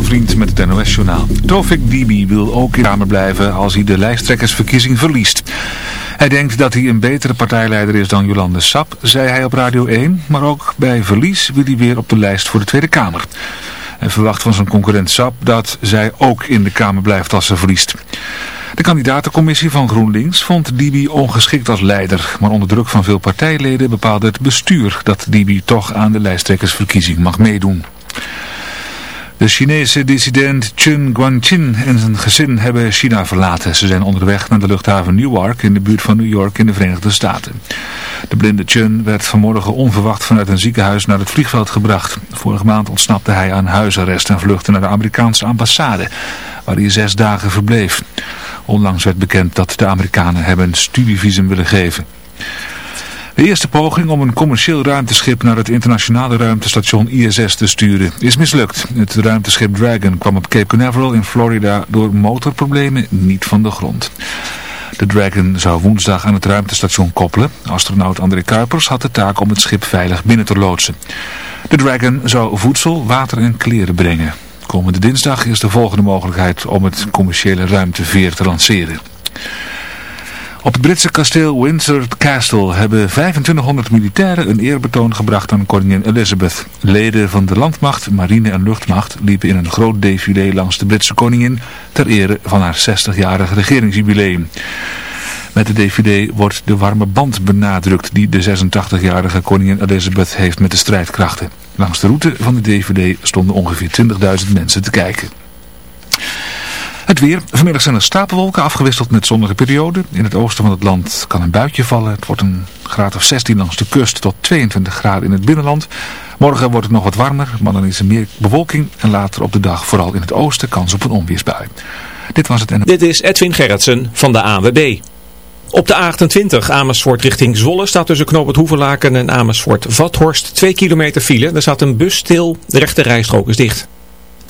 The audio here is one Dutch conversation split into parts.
Vriend met het NOS-journaal. Tofik Dibi wil ook in de Kamer blijven als hij de lijsttrekkersverkiezing verliest. Hij denkt dat hij een betere partijleider is dan Jolande Sap, zei hij op Radio 1. Maar ook bij verlies wil hij weer op de lijst voor de Tweede Kamer. Hij verwacht van zijn concurrent Sap dat zij ook in de Kamer blijft als ze verliest. De kandidatencommissie van GroenLinks vond Dibi ongeschikt als leider. Maar onder druk van veel partijleden bepaalde het bestuur dat Dibi toch aan de lijsttrekkersverkiezing mag meedoen. De Chinese dissident Chen Guangqin en zijn gezin hebben China verlaten. Ze zijn onderweg naar de luchthaven Newark in de buurt van New York in de Verenigde Staten. De blinde Chen werd vanmorgen onverwacht vanuit een ziekenhuis naar het vliegveld gebracht. Vorige maand ontsnapte hij aan huisarrest en vluchtte naar de Amerikaanse ambassade, waar hij zes dagen verbleef. Onlangs werd bekend dat de Amerikanen hem een studievisum willen geven. De eerste poging om een commercieel ruimteschip naar het internationale ruimtestation ISS te sturen is mislukt. Het ruimteschip Dragon kwam op Cape Canaveral in Florida door motorproblemen niet van de grond. De Dragon zou woensdag aan het ruimtestation koppelen. Astronaut André Kuipers had de taak om het schip veilig binnen te loodsen. De Dragon zou voedsel, water en kleren brengen. Komende dinsdag is de volgende mogelijkheid om het commerciële ruimteveer te lanceren. Op het Britse kasteel Windsor Castle hebben 2500 militairen een eerbetoon gebracht aan koningin Elizabeth. Leden van de landmacht, marine en luchtmacht liepen in een groot défilé langs de Britse koningin ter ere van haar 60-jarig regeringsjubileum. Met de défilé wordt de warme band benadrukt die de 86-jarige koningin Elizabeth heeft met de strijdkrachten. Langs de route van de défilé stonden ongeveer 20.000 mensen te kijken. Het weer. Vanmiddag zijn er stapelwolken afgewisseld met zonnige perioden. In het oosten van het land kan een buitje vallen. Het wordt een graad of 16 langs de kust tot 22 graden in het binnenland. Morgen wordt het nog wat warmer, maar dan is er meer bewolking. En later op de dag vooral in het oosten kans op een onweersbui. Dit was het. Dit is Edwin Gerritsen van de AWB. Op de A28 Amersfoort richting Zwolle staat tussen Knoop het Hoevenlaken en Amersfoort-Vathorst 2 kilometer file. Er staat een bus stil, de rechte rijstrook is dicht.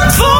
Zandvoort.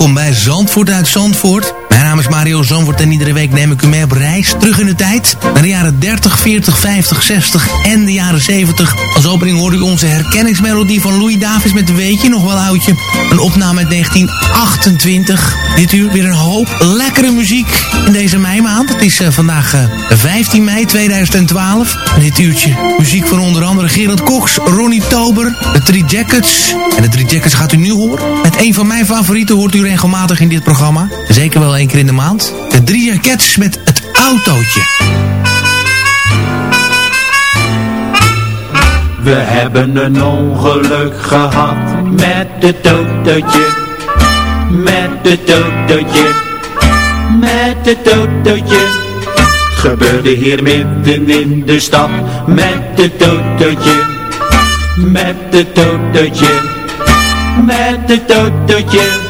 Welkom bij Zandvoort uit Zandvoort. Mario Zandvoort en iedere week neem ik u mee op reis terug in de tijd. Naar de jaren 30, 40, 50, 60 en de jaren 70. Als opening hoorde u onze herkenningsmelodie van Louis Davis met Weet je nog wel oudje. Een opname uit 1928. Dit uur weer een hoop lekkere muziek in deze meimaand. Het is uh, vandaag uh, 15 mei 2012. En dit uurtje muziek van onder andere Gerard Cox, Ronnie Tober, de Three Jackets. En de Three Jackets gaat u nu horen. Met een van mijn favorieten hoort u regelmatig in dit programma. Zeker wel één keer in de maand. De Three Jackets met het autootje. We hebben een ongeluk gehad met het autootje. Met het autootje. Met het autootje. Gebeurde hier midden in de stad met het autootje. Met het autootje. Met het autootje.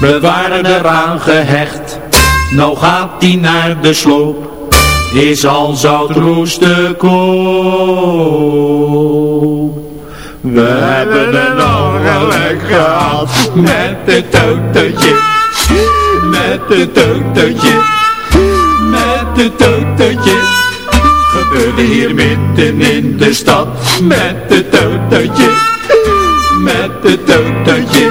we waren eraan gehecht. Nou gaat die naar de sloop, is al zout roeste koop. We hebben een ongeluk gehad. Met het autootje, met het autootje, met het autootje. Gebeurde hier midden in de stad. Met het autootje, met het autootje,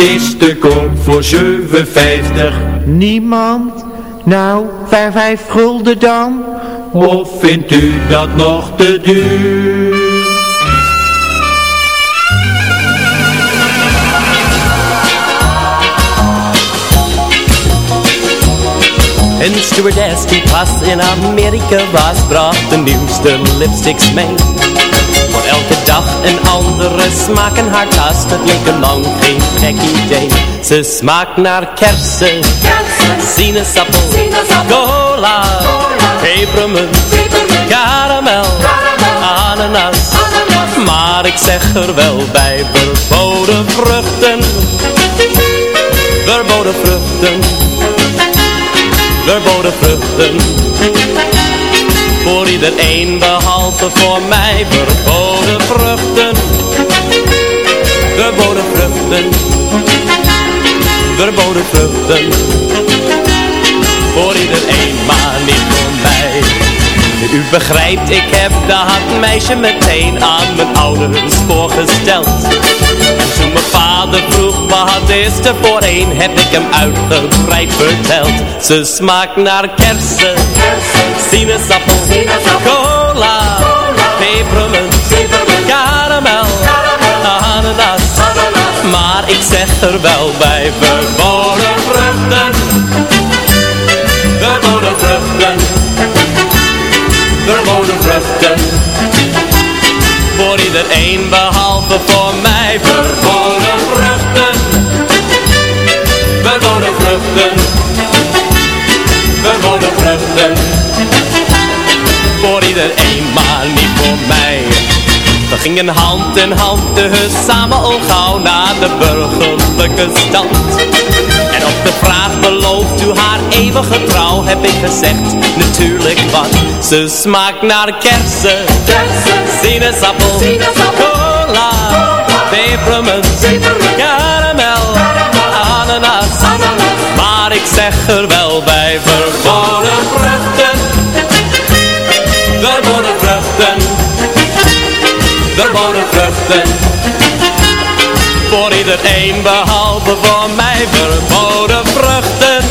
Het is te koop voor 7,50. Niemand? Nou, vijf, vijf gulden dan? Of vindt u dat nog te duur? Een stewardess die pas in Amerika was, bracht de nieuwste lipsticks mee. Voor elke dag. Een andere smaak in haar tas, het leek een lang geen gek idee. Ze smaakt naar kersen, sinaasappel, cola, pepermunt, karamel, ananas. Maar ik zeg er wel bij, verboden vruchten, verboden vruchten. Verboden vruchten Voor iedereen behalve voor mij. Verboden vruchten. Verboden vruchten. Verboden vruchten. Voor iedereen, maar niet voor mij. U begrijpt, ik heb dat meisje meteen aan mijn ouders voorgesteld. En toen mijn vader vroeg wat is er voor een? Heb ik hem uitgebreid verteld. Ze smaakt naar kersen, sinaasappel, cola, pepermunt, karamel, ananas. Maar ik zeg er wel bij verboden vruchten Verboden vruchten Verboden vruchten Voor iedereen behalve voor We gingen hand in hand dus samen al gauw naar de burgerlijke stand En op de vraag belooft u haar eeuwige trouw? Heb ik gezegd, natuurlijk wat. Ze smaakt naar kersen, sinaasappel, cola, pepermunt, karamel, ananas. Maar ik zeg er wel bij verboden vruchten Verboden Voor iedereen behalve voor mij verboden vruchten.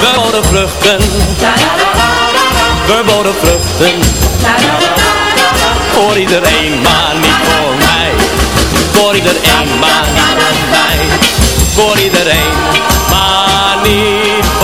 Verboden vruchten. Verboden vruchten. Voor iedereen maar niet voor mij. Voor iedereen maar niet voor mij. Voor iedereen maar niet voor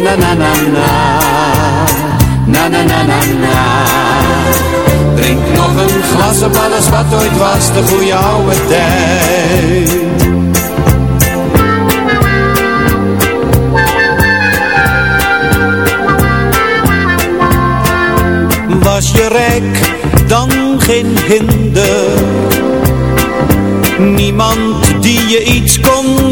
na na na na na. na na na na na. Drink nog een glas op alles wat ooit was, de goede oude tijd. Was je rijk, dan geen hinder. Niemand die je iets kon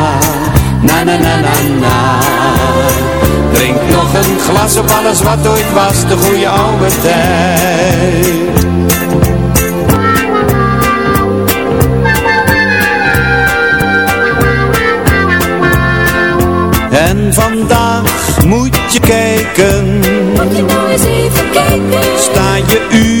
Na na na na na. Drink nog een glas op alles wat ooit was, de goede oude tijd. En vandaag moet je kijken. Moet je nou eens even kijken. Sta je in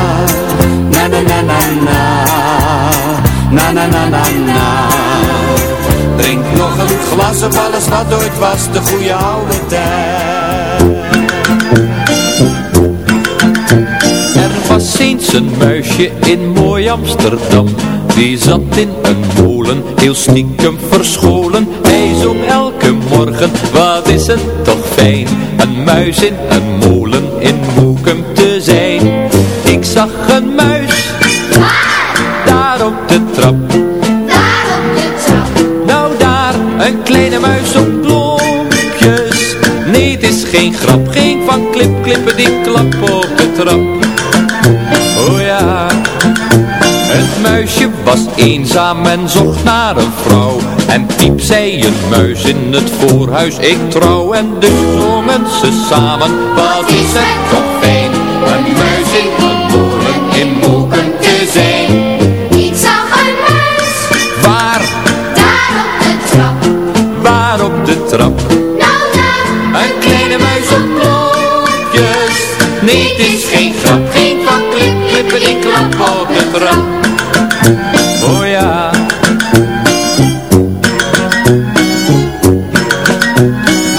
na na na na na. Drink nog een glas op alles wat ooit was, de goede oude tijd. Er was eens een muisje in mooi Amsterdam Die zat in een molen, heel stiekem verscholen Hij zong elke morgen, wat is het toch fijn Een muis in een molen in Moekum te zijn Ik zag een muis klip, klippen die klap op de trap Oh ja, het muisje was eenzaam en zocht naar een vrouw. En piep zei een muis in het voorhuis, ik trouw. En dus zongen ze samen, wat is het toch fijn. Nee, het is geen grap, geen van klip, klippen die klap op de trap. Oh ja.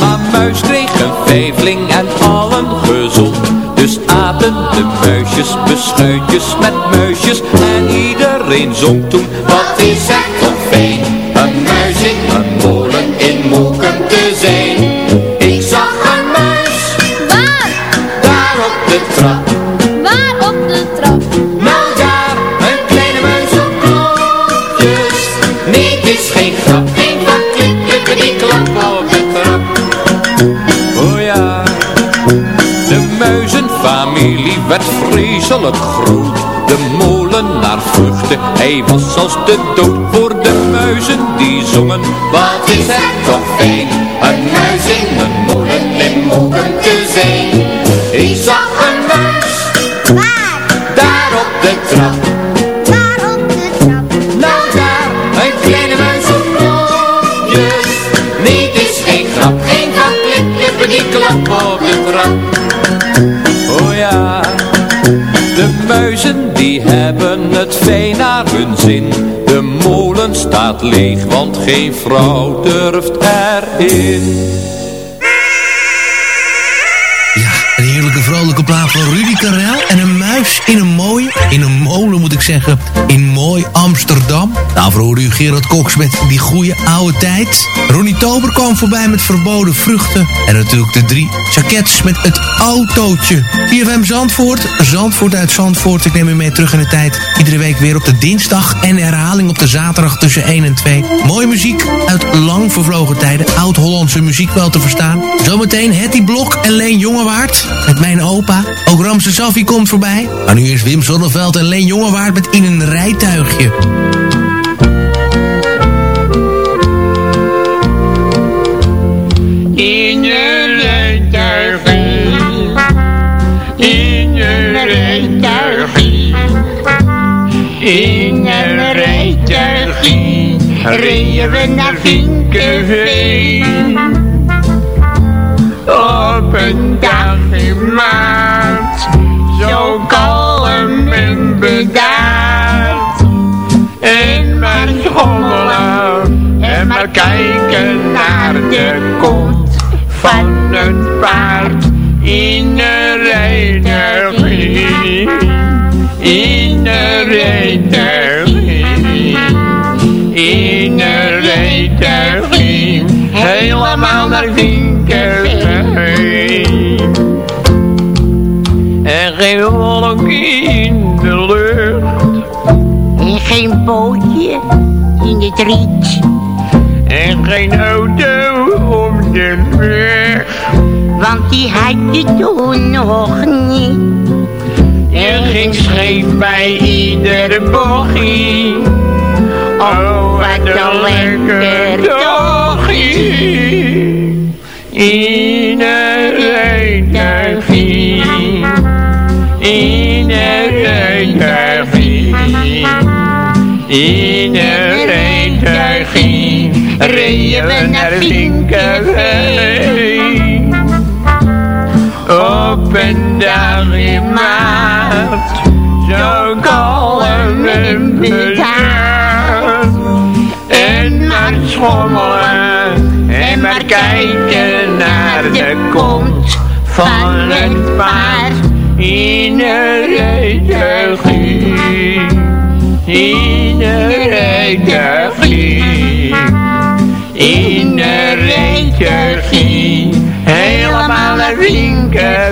Maar muis kreeg een vijfling en allen gezond. Dus aten de muisjes beschuitjes met muisjes. En iedereen zong toen, wat is het toch vreselijk groot. De molenaar vluchtte, hij was als de dood voor de muizen die zongen. Wat is het toch fijn, leeg, want geen vrouw durft erin. Ja, een heerlijke vrolijke plaat van Rudy Karel en een muis in een mooie. in een molen moet ik zeggen, in mooi Amsterdam. Daarvoor hoorde u Gerard Cox met die goede oude tijd. Ronnie Tober kwam voorbij met verboden vruchten. En natuurlijk de drie jackets met het autootje. CFM Zandvoort, Zandvoort uit Zandvoort. Ik neem u mee terug in de tijd. Iedere week weer op de dinsdag en herhaling op de zaterdag tussen 1 en 2. Mooie muziek uit lang vervlogen tijden. Oud-Hollandse muziek wel te verstaan. Zometeen Hetty Blok en Leen Jongewaard met mijn opa. Ook Ramse Safi komt voorbij. Maar nu is Wim Sonneveld en Leen Jongewaard met In een rijtuigje. In een rijtuigje, in een rijtuigje, in een rijtuigje, reden we naar Vinkenveen. Op een dag in maart, de kont van het paard in de rijtuigje, in de rijtuigje, in de rijtuigje, helemaal naar Vinkerveen. En geen wolk in de lucht. En geen bootje in het riet. En geen auto Want die had je toen nog niet. En geen scheep bij iedere bochtje. Oh, wat een lekker dagje. In een rijtuigje. In een rijtuigje. In een. Reden we naar Vinkerveen. Op een dag in maart. Zo kalm en bedaard. En maar schommelen. En maar kijken naar de kont van het paard. In een rijtuigje. In een rijtuigje.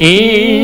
In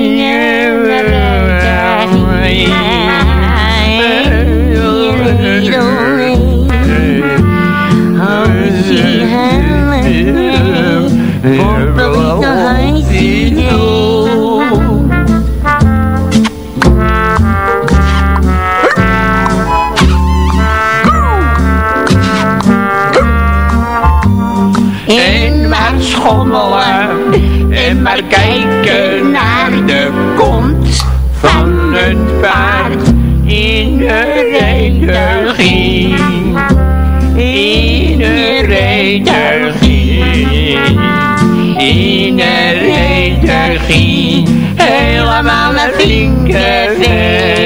helemaal naar Vinkerveen.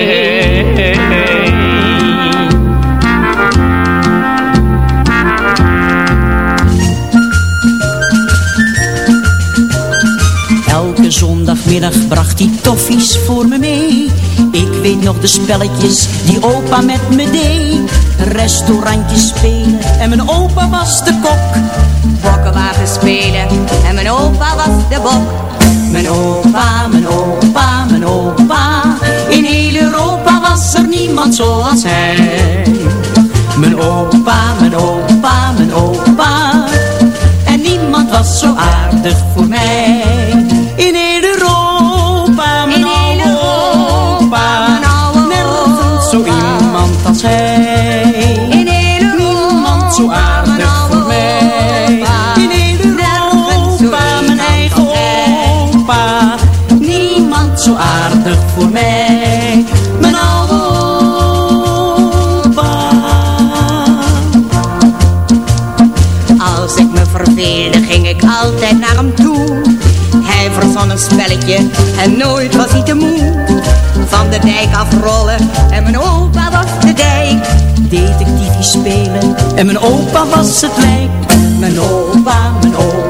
Elke zondagmiddag bracht hij toffies voor me mee. Ik weet nog de spelletjes die opa met me deed. Restaurantjes spelen en mijn opa was de kok. Bokkenwagen spelen en mijn opa was de bok. Mijn opa, mijn opa, mijn opa. In heel Europa was er niemand zoals hij. Mijn opa, mijn opa, mijn opa. En niemand was zo aardig voor mij. En nooit was hij te moe. Van de dijk afrollen en mijn opa was de dijk. Detectiefje spelen en mijn opa was het lijk. Mijn opa, mijn opa,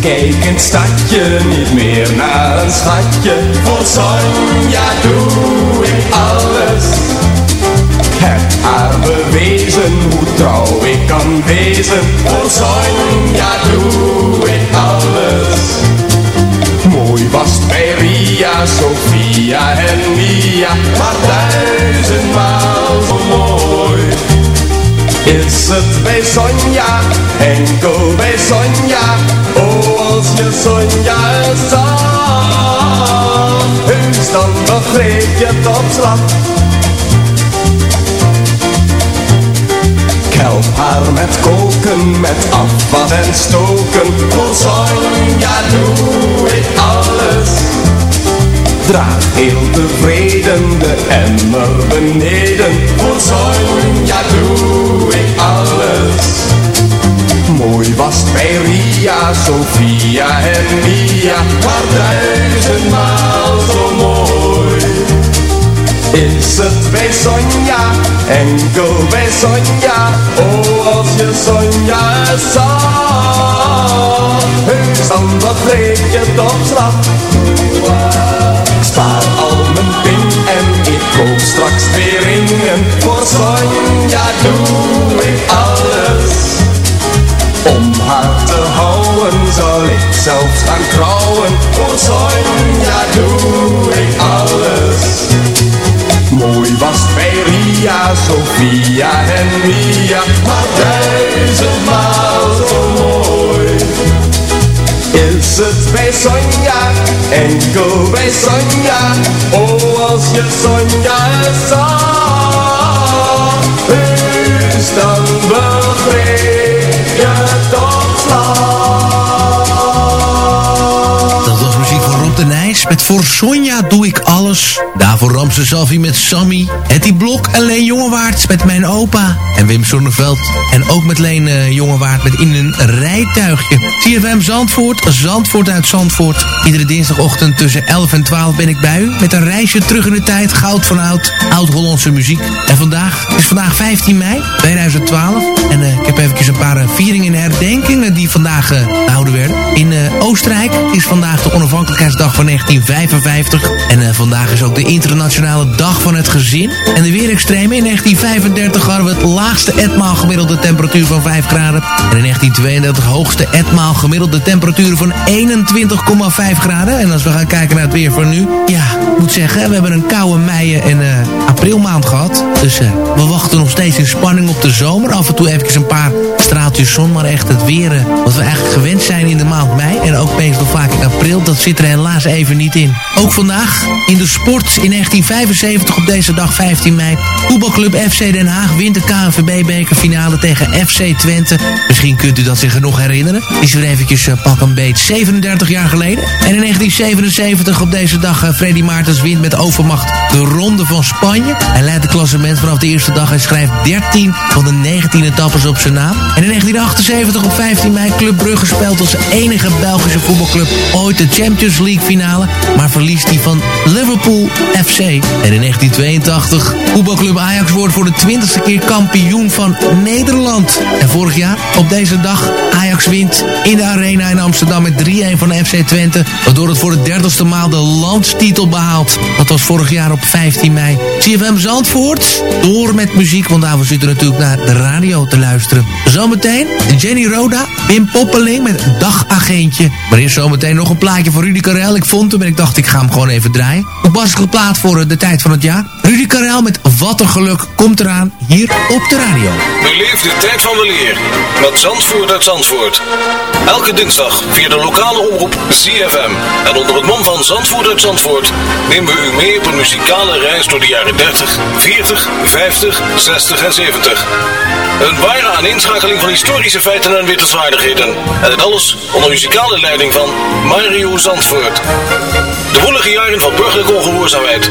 Kijk het stadje niet meer naar een schatje. Voor Sonja doe ik alles. Heb haar bewezen hoe trouw ik kan wezen. Voor Sonja doe ik alles. Mooi was het bij Ria, Sofia en Mia. Maar duizendmaal zo mooi. Is het bij Sonja, enkel bij Sonja, oh als je Sonja zag, heus dan begreep je het op slag. Help haar met koken, met afwas en stoken, voor Sonja doe ik alles. Draag heel tevreden de emmer beneden, voor Sonja doe ik alles. Mooi was bij Ria, Sofia en Mia, maar duizendmaal zo mooi. Is het bij Sonja, enkel bij Sonja, oh als je Sonja zag, heus dan begreep je het op slag. Ik spaar al mijn pin en ik koop straks twee ringen, voor Sonja doe ik alles. Om haar te houden. Zal ik zelfs gaan trouwen? Voor Sonja doe ik alles. Mooi was bij Ria, Sofia en Mia. Maar duizendmaal zo mooi het bij Sonja, enkel bij Sonja. Oh, als je Sonja zag, dan begreep je toch Dat was muziek van Rob de Nijs. Met Voor Sonja doe ik alles. Daarvoor Ramse Salvi met Sammy. Etty Blok en Leen Jongewaard met Mijn Opa. En Wim Sonneveld. En ook met Leen uh, Jongewaard met In een rijtuigje. CFM Zandvoort. Zandvoort uit Zandvoort. Iedere dinsdagochtend tussen 11 en 12 ben ik bij u. Met een reisje terug in de tijd. Goud van oud. Oud-Hollandse muziek. En vandaag is vandaag 15 mei 2012. En uh, ik heb eventjes een paar uh, vieringen en herdenkingen die vandaag gehouden werden. In Oostenrijk is vandaag de onafhankelijkheidsdag van 1955. En vandaag is ook de internationale dag van het gezin. En de weerextreme in 1935 hadden we het laagste etmaal gemiddelde temperatuur van 5 graden. En in 1932 hoogste etmaal gemiddelde temperatuur van 21,5 graden. En als we gaan kijken naar het weer van nu. Ja, ik moet zeggen, we hebben een koude mei en uh, aprilmaand gehad. Dus uh, we wachten nog steeds in spanning op de zomer. Af en toe even een paar straaltjes zon. Maar echt het weer uh, wat we eigenlijk gewend zijn in de maand mei. En ook meestal vaak in april. Dat zit er helaas even niet in. Ook vandaag in de sport in 1975 op deze dag 15 mei. Voetbalclub FC Den Haag wint de KNVB-bekerfinale tegen FC Twente. Misschien kunt u dat zich nog herinneren. Is weer eventjes uh, pak een beet 37 jaar geleden. En in 1977 op deze dag uh, Freddy Maartens wint met overmacht de Ronde van Spanje. Hij leidt het klassement vanaf de eerste dag en schrijft 13 van de 19 etappes op zijn naam. En in 1978 op 15 mei Club Brugge speelt als enige Belgische voetbalclub ooit de Champions League finale. Maar verliest die van Liverpool FC. En in 1982 voetbalclub Ajax wordt voor de 20ste keer kampioen van Nederland. En vorig jaar op deze dag Ajax wint in de arena in Amsterdam met 3-1 van FC Twente. Waardoor het voor de dertigste maal de landstitel behaalt. Dat was vorig jaar op 15 mei. CFM Zandvoort. Door met muziek, want daarvoor zit er natuurlijk naar de radio te luisteren. Zometeen Jenny Roda, Wim Poppeling met Dagagentje. Maar eerst zometeen nog een plaatje van Rudy Karel. Ik vond hem en ik dacht ik ga hem gewoon even draaien. Een passige plaat voor de tijd van het jaar. Rudy Karel met Wat een geluk komt eraan hier op de radio. Beleef de tijd van weleer met Zandvoort uit Zandvoort. Elke dinsdag via de lokale omroep ZFM. En onder het mom van Zandvoort uit Zandvoort nemen we u mee op een muzikale reis door de jaren 30, 40, 50, 60 en 70. Een ware aaninschakeling van historische feiten en wittelswaardigheden. En het alles onder muzikale leiding van Mario Zandvoort. De woelige jaren van burgerlijke ongehoorzaamheid,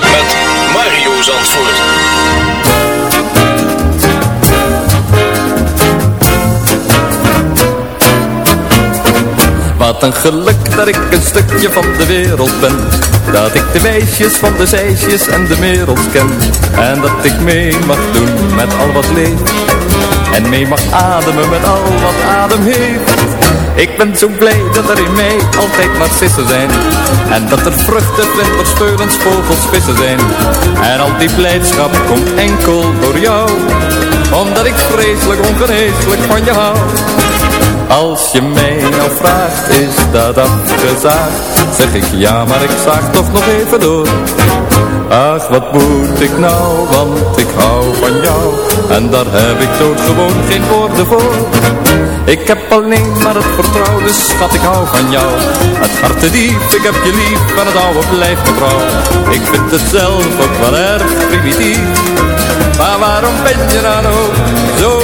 met Mario Zandvoort. Wat een geluk dat ik een stukje van de wereld ben. Dat ik de weesjes van de zeisjes en de merels ken. En dat ik mee mag doen met al wat leeft En mee mag ademen met al wat adem heeft Ik ben zo blij dat er in mij altijd narcissen zijn En dat er vruchten, vlinders, speulens, vogels, vissen zijn En al die blijdschap komt enkel door jou Omdat ik vreselijk ongeneeslijk van je hou als je mij nou vraagt, is dat afgezaagd? Zeg ik ja, maar ik zaag toch nog even door. Ach, wat moet ik nou, want ik hou van jou. En daar heb ik doodgewoon geen woorden voor. Ik heb alleen maar het vertrouwen, dus schat, ik hou van jou. Het harte diep, ik heb je lief, en het oude blijft mevrouw. Ik vind het zelf ook wel erg primitief. Maar waarom ben je dan ook zo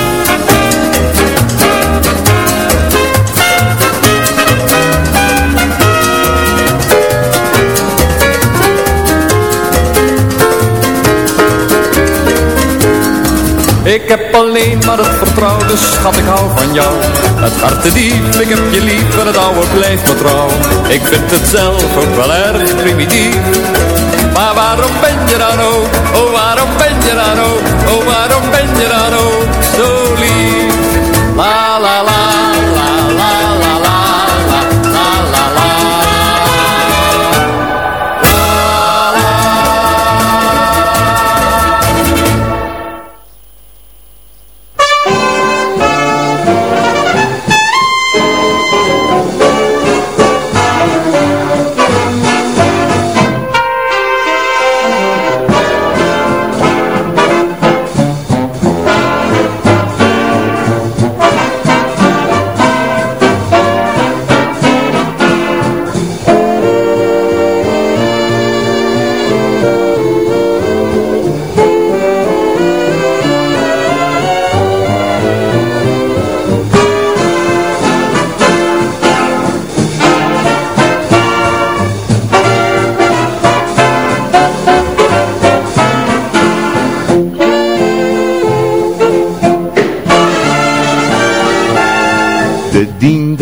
Ik heb alleen maar het vertrouwen, schat, ik hou van jou. Het hart diep, ik heb je lief en het oude blijft me. Ik vind het zelf ook wel erg primitief. Maar waarom ben je dan ook, oh waarom ben je dan ook, oh waarom ben je dan ook zo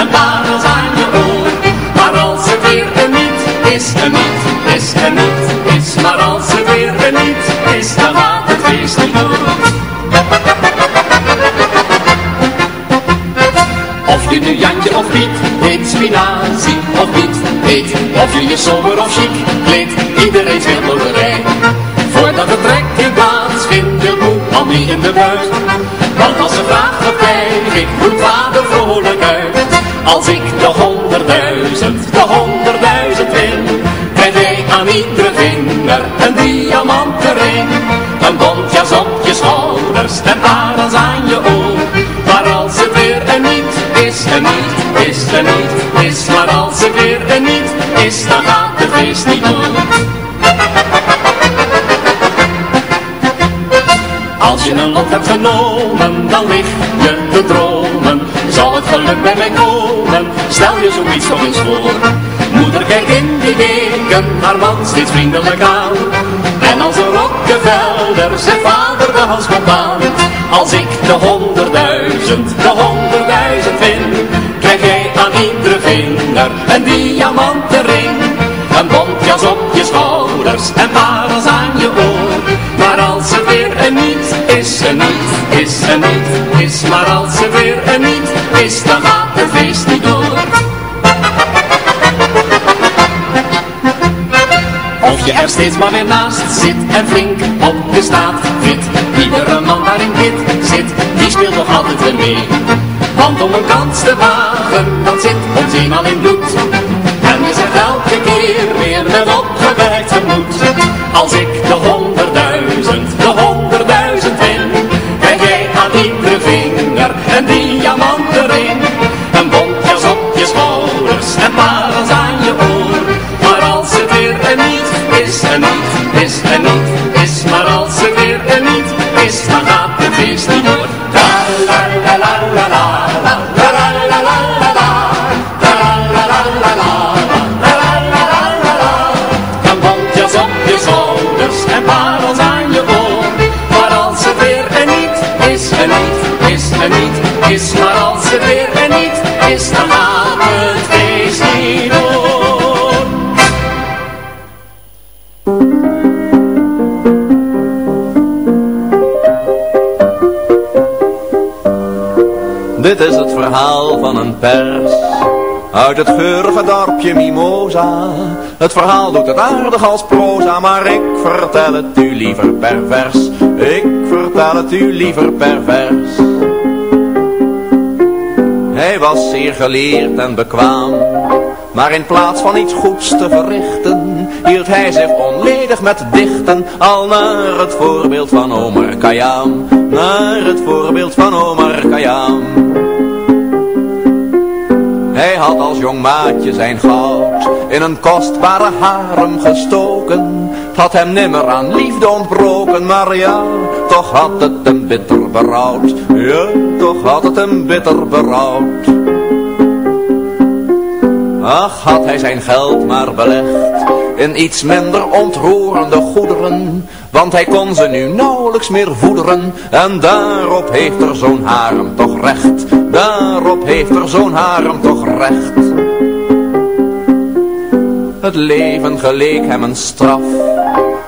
En parels aan je oor. Maar als het weer niet is, een niet is, een niet is. Maar als het weer een niet is, dan gaat het feest niet door. Of je nu Jantje of Piet heet, spinazie of niet heet. Of je je sober of chic kleedt, iedereen speelt loterij. Voordat het trekken plaatsvindt, de moe al niet in de buurt. Want als ze vraagt wat krijg ik, roept vader vrolijk uit. Als ik de honderdduizend, de honderdduizend win, krijg jij aan iedere vinger een diamanten ring. Een bontjas op je schouders en parels aan je oor. Maar als het weer een niet is, een niet is, een niet is. Maar als het weer een niet is, dan gaat het feest niet door. Als je een lot hebt genomen, dan lig je te dromen. Zal het geluk bij mij komen, stel je zoiets nog eens voor. Moeder kijkt in die weken haar man steeds vriendelijk aan. En als een Rockefeller zegt vader de hand spontaan. Als ik de honderdduizend, de honderdduizend vind, krijg jij aan iedere vinger een diamanten ring. Een bontjas op je schouders en parels aan je oor. Maar als het weer een niet is, een niet is, een niet is. Maar als het weer een niet is, dan gaat het feest niet je er steeds maar weer naast zit en flink op de staat fit. Iedere man waarin dit zit, die speelt nog altijd weer mee. Want om een kans te wagen, dat zit ons eenmaal in bloed. En je zegt elke keer weer met opgewerkt gemoed. Als ik is, een niet is. Maar als het weer een niet is, dan gaat het feest niet door. Dit is het verhaal van een pers Uit het geurige dorpje Mimosa Het verhaal doet het aardig als proza Maar ik vertel het u liever pervers Ik vertel het u liever pervers Hij was zeer geleerd en bekwaam maar in plaats van iets goeds te verrichten, hield hij zich onledig met dichten, al naar het voorbeeld van Omar Khayyam, naar het voorbeeld van Omar Khayyam. Hij had als jong maatje zijn goud in een kostbare harem gestoken. Had hem nimmer aan liefde ontbroken, maar ja, toch had het hem bitter berouwd. Ja, toch had het hem bitter berouwd. Ach, had hij zijn geld maar belegd in iets minder ontroerende goederen, want hij kon ze nu nauwelijks meer voederen. En daarop heeft er zo'n harem toch recht, daarop heeft er zo'n harem toch recht. Het leven geleek hem een straf,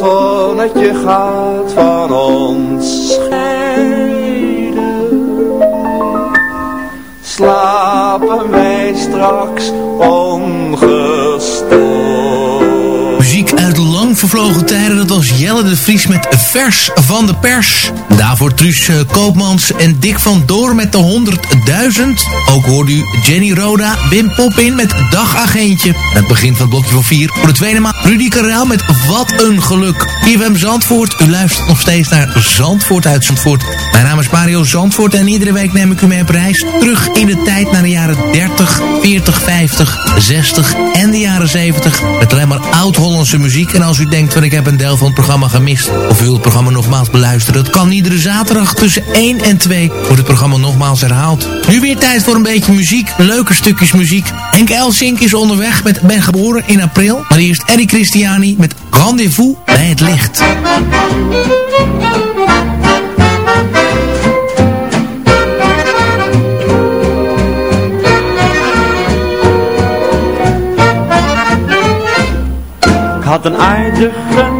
Zonnetje gaat van ons scheiden. Slapen wij straks ongestoord. Muziek uit lang vervlogen tijden, dat was Jelle de Vries met Vers van de Pers. Daarvoor Truus eh, Koopmans en Dick van Door met de 100.000. Ook hoorde u Jenny Roda, Wim Poppin met Dagagentje. Het begin van het blokje van 4. Voor de tweede maand Rudy Karel met Wat een Geluk. IFM Zandvoort, u luistert nog steeds naar Zandvoort uit Zandvoort. Mijn naam is Mario Zandvoort en iedere week neem ik u mee op reis. Terug in de tijd naar de jaren 30, 40, 50, 60 en de jaren 70. Met alleen maar oud-Hollandse muziek. En als u denkt van ik heb een deel van het programma gemist. Of u het programma nogmaals beluisteren. Dat kan iedere zaterdag tussen 1 en 2 wordt het programma nogmaals herhaald. Nu weer tijd voor een beetje muziek, leuke stukjes muziek. Henk Elsink is onderweg met Ben Geboren in april. Maar eerst Eddie Christiani met Rendezvous bij het licht. Ik had een aardige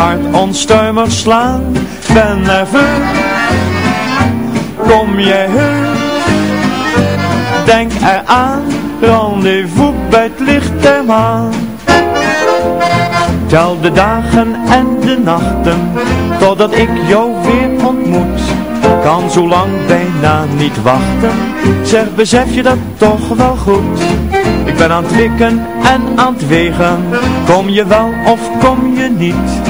hart onstuimig slaan. Ben nerveus Kom jij heus Denk eraan Rendezvous bij het licht der maan. Tel de dagen en de nachten Totdat ik jou weer ontmoet. Kan zo lang bijna niet wachten. Zeg besef je dat toch wel goed? Ik ben aan het wikken en aan het wegen. Kom je wel of kom je niet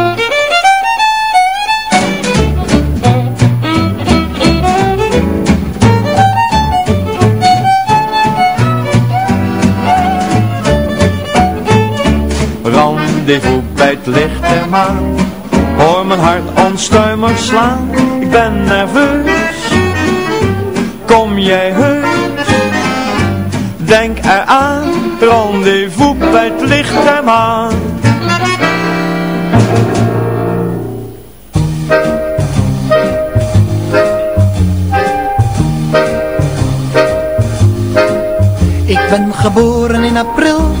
rendezvous bij het licht der maan. Hoor mijn hart onstuimig slaan, ik ben nerveus. Kom jij heus, denk eraan Rendezvous bij het licht der maan. Ik ben geboren in april,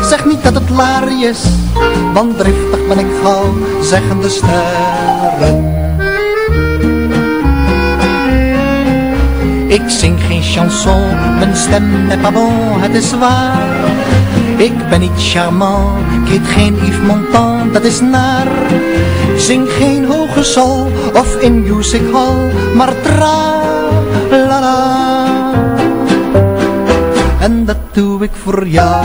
zeg niet dat het laar is, want driftig ben ik gauw, zeggen de sterren. Ik zing geen chanson, mijn stem n'est pas bon, het is waar. Ik ben niet charmant, ik geen Yves Montand, dat is naar. Zing geen hoge sol of in music hall, maar tra la la en dat doe ik voor jou.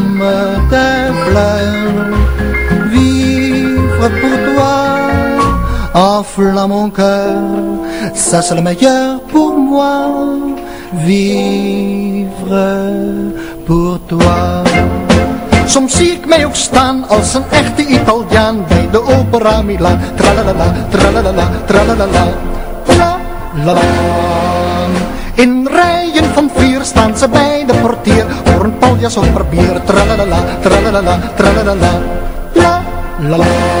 enflamme mon cœur, c'est le meilleur pour moi. Vivre pour toi. Soms zie ik mij ook staan als een echte Italiaan bij de opera Milan. Tralalala, tralalala, tralalala, la. In rijen Van vier staan ze bij de portier Voor een paljas of per bier Tralalala, tralalala, tralalala La, la, la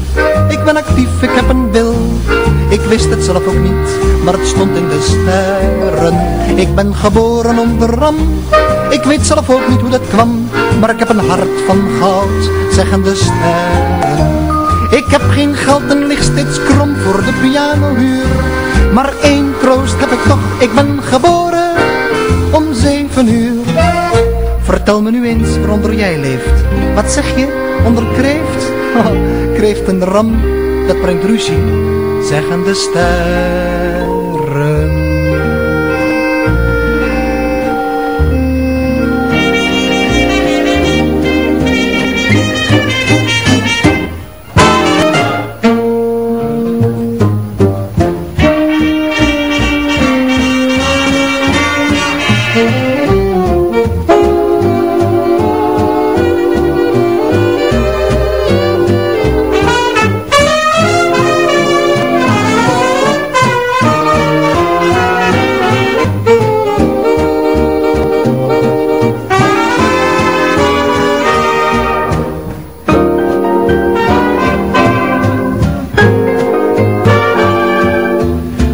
ik ben actief, ik heb een wil. Ik wist het zelf ook niet, maar het stond in de sterren. Ik ben geboren onder ram, ik weet zelf ook niet hoe dat kwam. Maar ik heb een hart van goud, zeggen de sterren. Ik heb geen geld en lig steeds krom voor de pianohuur. Maar één troost heb ik toch, ik ben geboren om zeven uur. Vertel me nu eens waaronder jij leeft. Wat zeg je, onder kreeft? Kreeft een ram, dat brengt ruzie, zeggen de.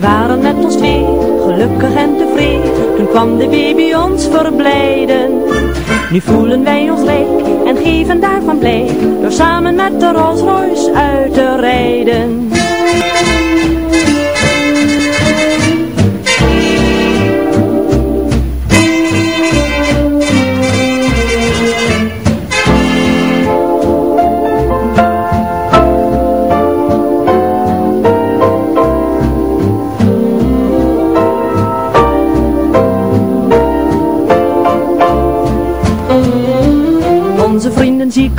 Wij waren met ons twee, gelukkig en tevreden. Toen kwam de baby ons verblijden. Nu voelen wij ons rijk en geven daarvan blij. Door samen met de Rolls Royce uit te rijden.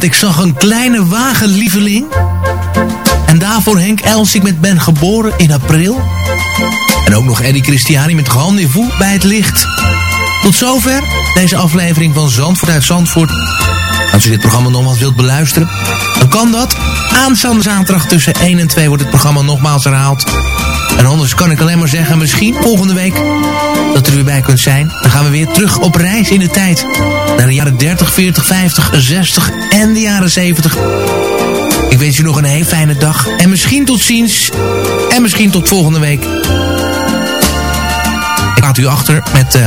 Met Ik zag een kleine wagen, lieveling. En daarvoor Henk Elsik met Ben geboren in april. En ook nog Eddie Christiani met Rendezvous bij het licht. Tot zover deze aflevering van Zandvoort uit Zandvoort. Als u dit programma nogmaals wilt beluisteren, dan kan dat. Aanstaande zaterdag tussen 1 en 2 wordt het programma nogmaals herhaald. En anders kan ik alleen maar zeggen, misschien volgende week dat u erbij kunt zijn. Dan gaan we weer terug op reis in de tijd. Naar de jaren 30, 40, 50, 60 en de jaren 70. Ik wens u nog een heel fijne dag. En misschien tot ziens. En misschien tot volgende week. Ik laat u achter met uh,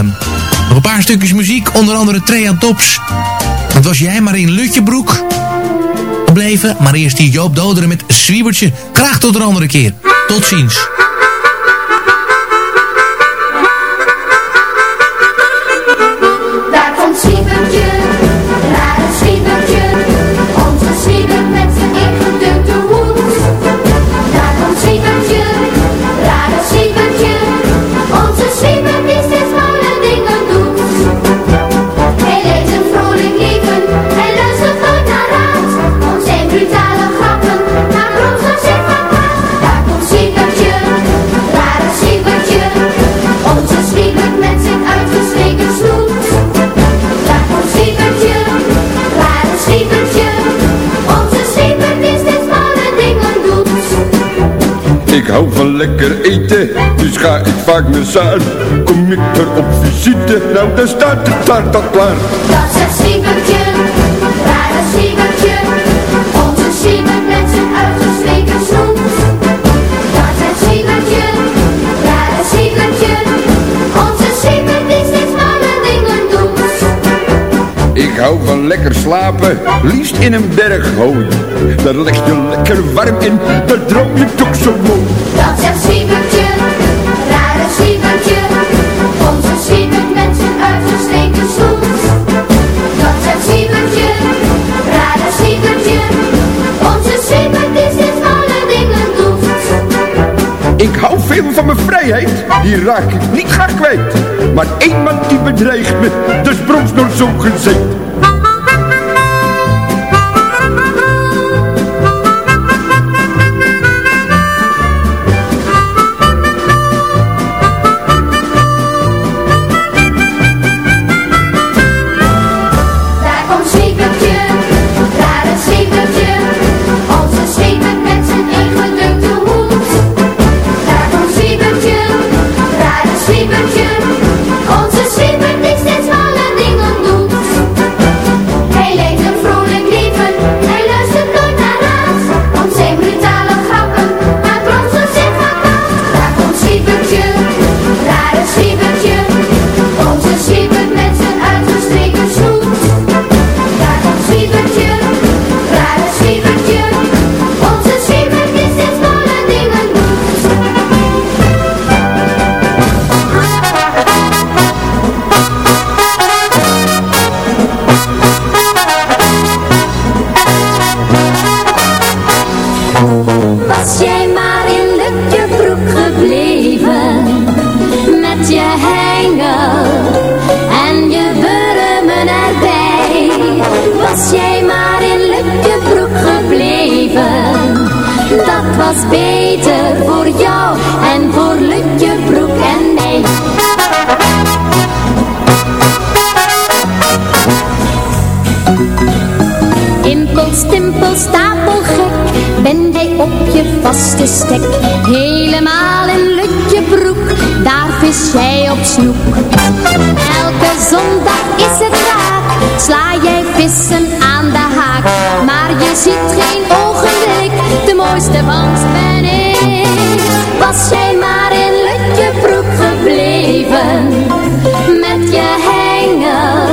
nog een paar stukjes muziek. Onder andere Trea Tops. Dat was jij maar in Lutjebroek gebleven. Maar eerst die Joop Doderen met Zwiebertje. Graag tot een andere keer. Tot ziens. Ik hou van lekker eten, dus ga ik vaak naar zaar. Kom ik er op visite, nou dan staat de taart al klaar. Dat zegt Siebertje, rare Siebertje, onze hou van lekker slapen, liefst in een berg hooi. Daar leg je lekker warm in, daar droom je toch zo mooi. Dat zegt Siebertje, rare Siebertje, onze Siebert met zijn uitgestreken snoet. Dat zegt Siebertje, rare Siebertje, onze Siebert die steeds malle dingen doet. Ik hou veel van mijn vrijheid, die raak ik niet graag kwijt. Maar één man die bedreigt me, dus brons door zo'n gezicht. Was jij maar in Lutjebroek gebleven? Dat was beter voor jou en voor Lutjebroek en mij. Impel, stimpel, stapel gek, ben jij op je vaste stek. Helemaal in Lutjebroek, daar vis jij op snoek. Elke zondag is het raak, sla jij vissen aan de haak. Maar je ziet geen ogenblik, de mooiste vangst ben ik. Was jij maar in Lutjebroek gebleven, met je hengel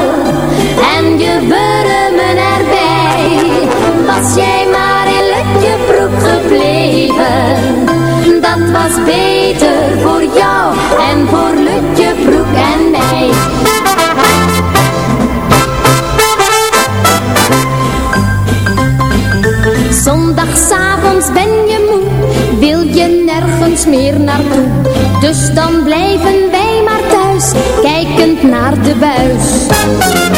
en je burmen erbij. Was jij maar in Lutjebroek gebleven, dat was beter voor jou en voor Lutjebroek en mij. Ben je moe, wil je nergens meer naartoe. Dus dan blijven wij maar thuis, kijkend naar de buis.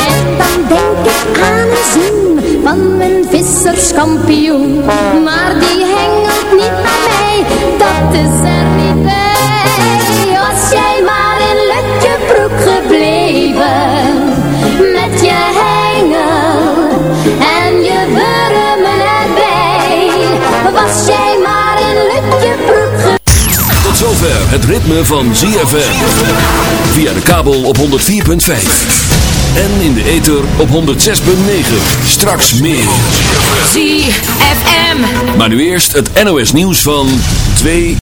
En dan denk ik aan een zoen van een visserskampioen. Maar die hengelt niet naar mij, dat is er niet bij. Was jij maar was jij maar een lukje broek. Tot zover het ritme van ZFM. Via de kabel op 104.5. En in de ether op 106.9. Straks meer. ZFM. Maar nu eerst het NOS nieuws van 2.